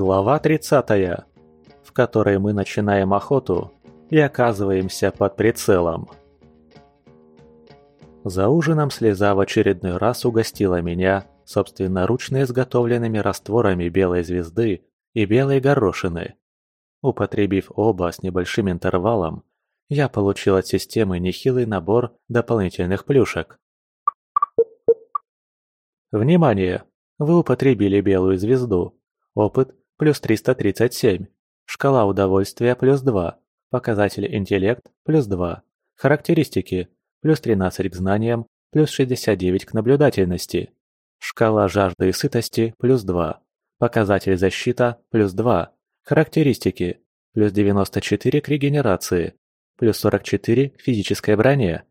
Глава 30, в которой мы начинаем охоту и оказываемся под прицелом. За ужином слеза в очередной раз угостила меня собственноручно изготовленными растворами белой звезды и белой горошины. Употребив оба с небольшим интервалом, я получил от системы нехилый набор дополнительных плюшек. Внимание! Вы употребили белую звезду. Опыт плюс 337. Шкала удовольствия плюс 2. Показатель интеллект плюс 2. Характеристики плюс 13 к знаниям, плюс 69 к наблюдательности. Шкала жажды и сытости плюс 2. Показатель защита плюс 2. Характеристики плюс 94 к регенерации, плюс 44 к физической броне.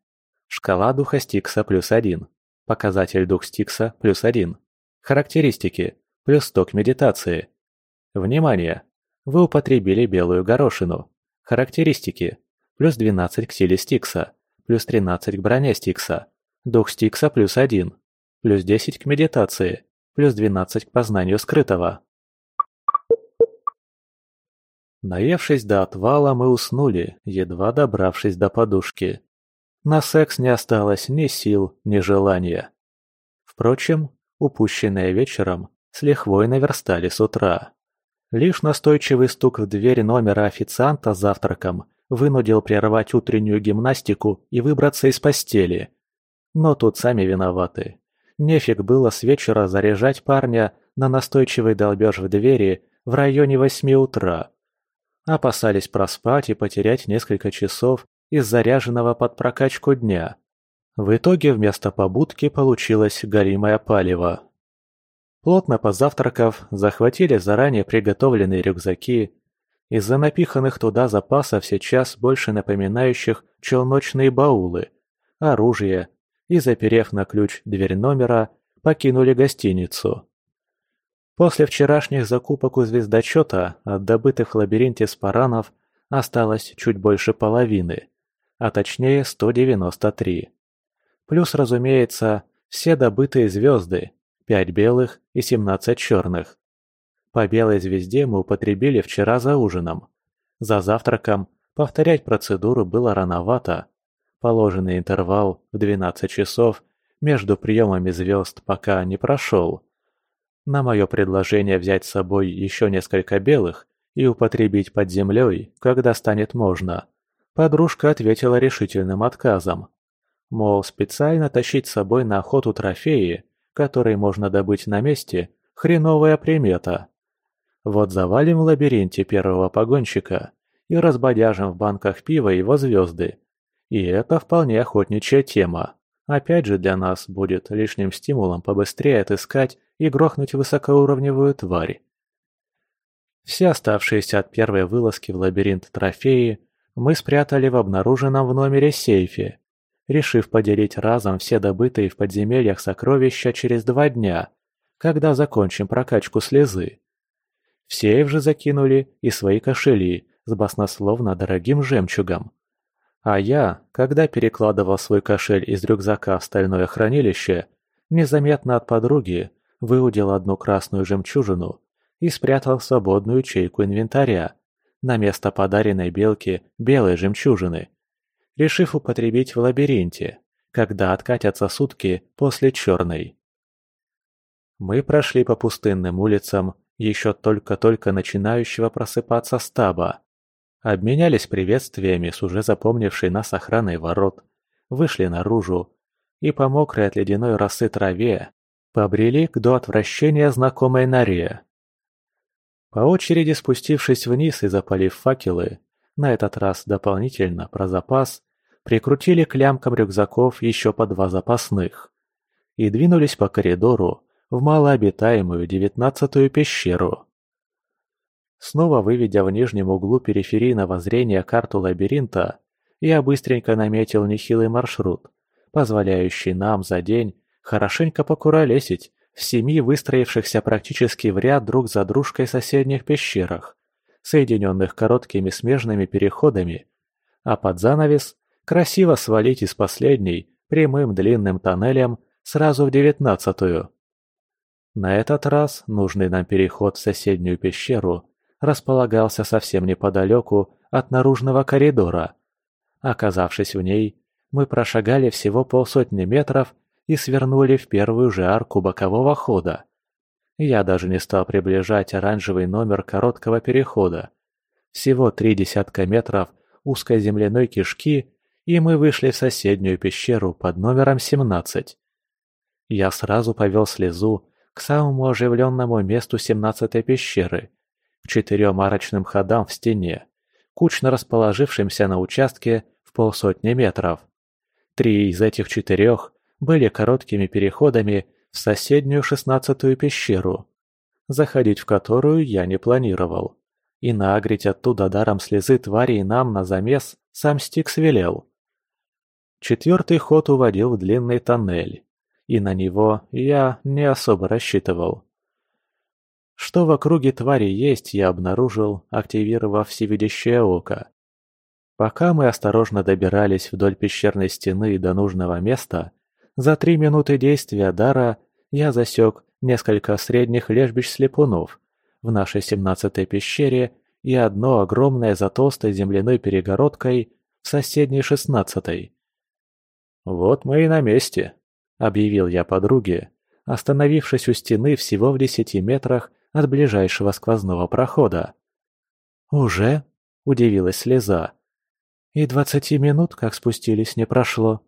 Шкала духа Стикса плюс 1. Показатель дух Стикса плюс 1. Характеристики плюс 100 к медитации. Внимание! Вы употребили белую горошину. Характеристики плюс 12 к силе Стикса плюс 13 к броне Стикса, дух Стикса плюс 1, плюс 10 к медитации, плюс 12 к познанию скрытого. Наевшись до отвала, мы уснули, едва добравшись до подушки. На секс не осталось ни сил, ни желания. Впрочем, упущенное вечером с лихвой наверстали с утра. Лишь настойчивый стук в дверь номера официанта с завтраком вынудил прервать утреннюю гимнастику и выбраться из постели. Но тут сами виноваты. Нефиг было с вечера заряжать парня на настойчивый долбеж в двери в районе восьми утра. Опасались проспать и потерять несколько часов из заряженного под прокачку дня. В итоге вместо побудки получилось горимое палево. Плотно позавтракав, захватили заранее приготовленные рюкзаки из-за напиханных туда запасов сейчас больше напоминающих челночные баулы, оружие и, заперев на ключ дверь номера, покинули гостиницу. После вчерашних закупок у звездочета от добытых в лабиринте спаранов осталось чуть больше половины, а точнее 193. Плюс, разумеется, все добытые звезды, 5 белых и 17 черных. По белой звезде мы употребили вчера за ужином. За завтраком повторять процедуру было рановато. Положенный интервал в 12 часов между приемами звезд пока не прошел. На мое предложение взять с собой еще несколько белых и употребить под землей, когда станет можно, подружка ответила решительным отказом. Мол, специально тащить с собой на охоту трофеи, которые можно добыть на месте, хреновая примета. Вот завалим в лабиринте первого погонщика и разбодяжим в банках пива его звезды. И это вполне охотничья тема. Опять же для нас будет лишним стимулом побыстрее отыскать и грохнуть высокоуровневую тварь. Все оставшиеся от первой вылазки в лабиринт трофеи мы спрятали в обнаруженном в номере сейфе, решив поделить разом все добытые в подземельях сокровища через два дня, когда закончим прокачку слезы. В сейф же закинули и свои кошели с баснословно дорогим жемчугом. А я, когда перекладывал свой кошель из рюкзака в стальное хранилище, незаметно от подруги выудил одну красную жемчужину и спрятал свободную ячейку инвентаря на место подаренной белке белой жемчужины, решив употребить в лабиринте, когда откатятся сутки после черной. Мы прошли по пустынным улицам еще только-только начинающего просыпаться стаба. Обменялись приветствиями с уже запомнившей нас охраной ворот, вышли наружу и по мокрой от ледяной росы траве побрели к до отвращения знакомой норе. По очереди спустившись вниз и запалив факелы, на этот раз дополнительно про запас, прикрутили к лямкам рюкзаков еще по два запасных и двинулись по коридору, в малообитаемую девятнадцатую пещеру. Снова выведя в нижнем углу периферийного зрения карту лабиринта, я быстренько наметил нехилый маршрут, позволяющий нам за день хорошенько покуролесить в семи выстроившихся практически в ряд друг за дружкой соседних пещерах, соединенных короткими смежными переходами, а под занавес красиво свалить из последней прямым длинным тоннелем сразу в девятнадцатую. На этот раз нужный нам переход в соседнюю пещеру располагался совсем неподалеку от наружного коридора. Оказавшись в ней, мы прошагали всего полсотни метров и свернули в первую же арку бокового хода. Я даже не стал приближать оранжевый номер короткого перехода. Всего три десятка метров узкой земляной кишки, и мы вышли в соседнюю пещеру под номером 17. Я сразу повел слезу к самому оживленному месту семнадцатой пещеры, к четырем арочным ходам в стене, кучно расположившимся на участке в полсотни метров. Три из этих четырех были короткими переходами в соседнюю шестнадцатую пещеру, заходить в которую я не планировал. И нагреть оттуда даром слезы тварей нам на замес сам Стикс велел. Четвертый ход уводил в длинный тоннель, и на него я не особо рассчитывал. Что в округе твари есть, я обнаружил, активировав всевидящее око. Пока мы осторожно добирались вдоль пещерной стены до нужного места, за три минуты действия дара я засек несколько средних лежбищ слепунов в нашей семнадцатой пещере и одно огромное за толстой земляной перегородкой в соседней шестнадцатой. «Вот мы и на месте», — объявил я подруге, остановившись у стены всего в десяти метрах от ближайшего сквозного прохода. «Уже?» — удивилась слеза. «И двадцати минут, как спустились, не прошло».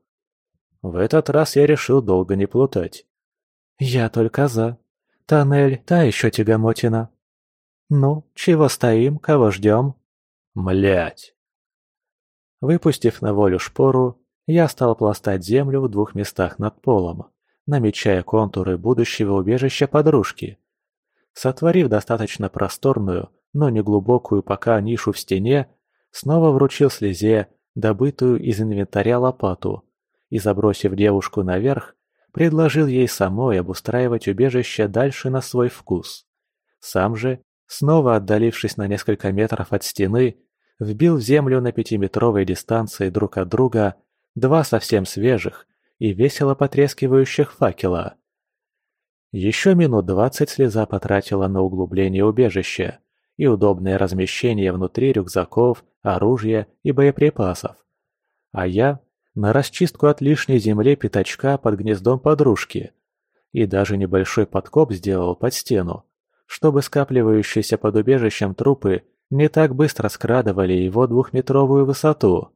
В этот раз я решил долго не плутать. «Я только за. Тоннель — та еще тягомотина. Ну, чего стоим, кого ждем?» «Млять!» Выпустив на волю шпору, я стал пластать землю в двух местах над полом, намечая контуры будущего убежища подружки. Сотворив достаточно просторную, но не глубокую пока нишу в стене, снова вручил слезе добытую из инвентаря лопату и, забросив девушку наверх, предложил ей самой обустраивать убежище дальше на свой вкус. Сам же, снова отдалившись на несколько метров от стены, вбил в землю на пятиметровой дистанции друг от друга два совсем свежих и весело потрескивающих факела. Еще минут двадцать слеза потратила на углубление убежища и удобное размещение внутри рюкзаков, оружия и боеприпасов. А я на расчистку от лишней земли пятачка под гнездом подружки. И даже небольшой подкоп сделал под стену, чтобы скапливающиеся под убежищем трупы не так быстро скрадывали его двухметровую высоту.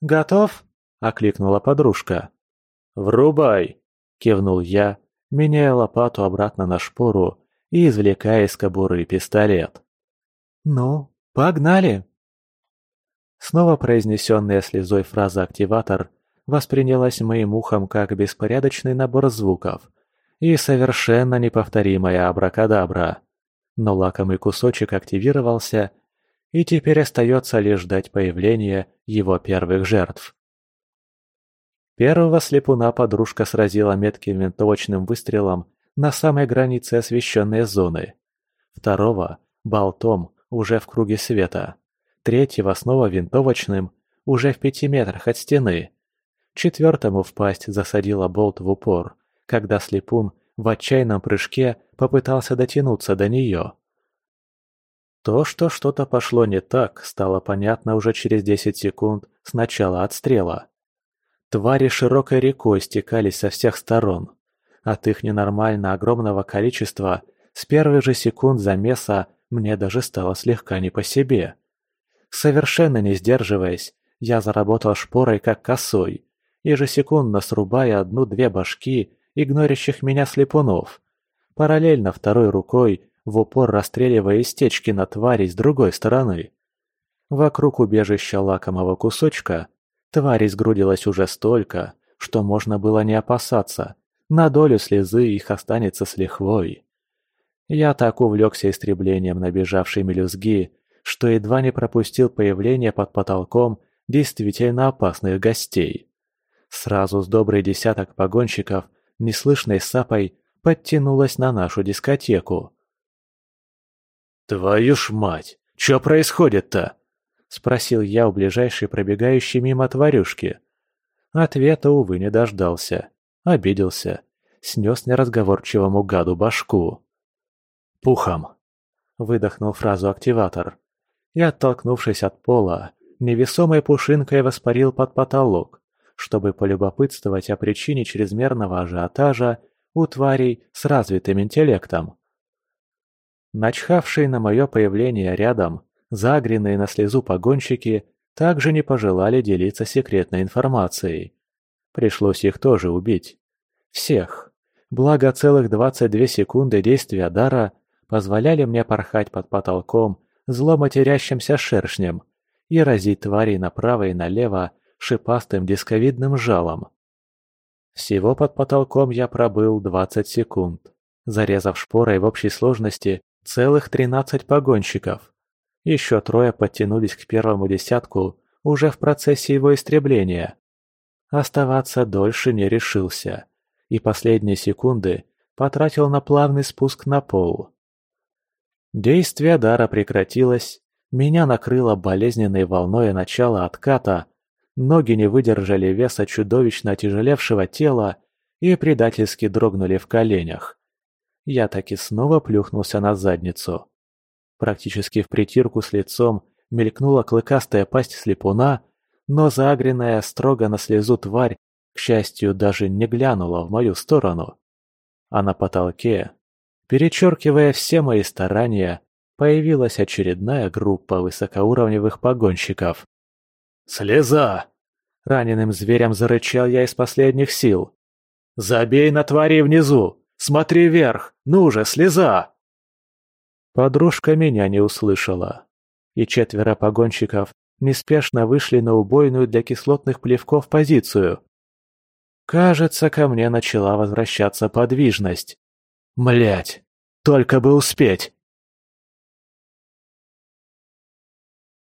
«Готов?» – окликнула подружка. «Врубай!» – кивнул я, меняя лопату обратно на шпору и извлекая из кобуры пистолет. «Ну, погнали!» Снова произнесенная слезой фраза «активатор» воспринялась моим ухом как беспорядочный набор звуков и совершенно неповторимая абракадабра. Но лакомый кусочек активировался и теперь остается лишь ждать появления его первых жертв. Первого слепуна подружка сразила метким винтовочным выстрелом на самой границе освещенной зоны. Второго – болтом, уже в круге света. Третьего снова винтовочным, уже в пяти метрах от стены. Четвертому в пасть засадила болт в упор, когда слепун в отчаянном прыжке попытался дотянуться до нее. То, что что-то пошло не так, стало понятно уже через 10 секунд с начала отстрела. Твари широкой рекой стекались со всех сторон. От их ненормально огромного количества с первых же секунд замеса мне даже стало слегка не по себе. Совершенно не сдерживаясь, я заработал шпорой как косой, ежесекундно срубая одну-две башки игнорящих меня слепунов. Параллельно второй рукой в упор расстреливая истечки на твари с другой стороны. Вокруг убежища лакомого кусочка тварей сгрудилось уже столько, что можно было не опасаться, на долю слезы их останется с лихвой. Я так увлекся истреблением набежавшей мелюзги, что едва не пропустил появление под потолком действительно опасных гостей. Сразу с добрый десяток погонщиков, неслышной сапой, подтянулась на нашу дискотеку. «Твою ж мать! Чё происходит-то?» — спросил я у ближайшей пробегающей мимо тварюшки. Ответа, увы, не дождался. Обиделся. снес неразговорчивому гаду башку. «Пухом!» – выдохнул фразу активатор. И, оттолкнувшись от пола, невесомой пушинкой воспарил под потолок, чтобы полюбопытствовать о причине чрезмерного ажиотажа у тварей с развитым интеллектом. Начхавшие на мое появление рядом, загренные на слезу погонщики также не пожелали делиться секретной информацией. Пришлось их тоже убить. Всех. Благо целых 22 секунды действия дара позволяли мне порхать под потолком зломатерящимся шершнем и разить тварей направо и налево шипастым дисковидным жалом. Всего под потолком я пробыл 20 секунд, зарезав шпорой в общей сложности целых 13 погонщиков. Еще трое подтянулись к первому десятку уже в процессе его истребления. Оставаться дольше не решился, и последние секунды потратил на плавный спуск на пол. Действие дара прекратилось, меня накрыло болезненной волной начала отката, ноги не выдержали веса чудовищно отяжелевшего тела и предательски дрогнули в коленях. Я таки снова плюхнулся на задницу. Практически в притирку с лицом мелькнула клыкастая пасть слепуна, но загренная строго на слезу тварь, к счастью, даже не глянула в мою сторону. А на потолке, перечеркивая все мои старания, появилась очередная группа высокоуровневых погонщиков. «Слеза!» — раненым зверем зарычал я из последних сил. «Забей на твари внизу! Смотри вверх! Ну же, слеза!» Подружка меня не услышала, и четверо погонщиков неспешно вышли на убойную для кислотных плевков позицию. Кажется, ко мне начала возвращаться подвижность. Млять, только бы успеть!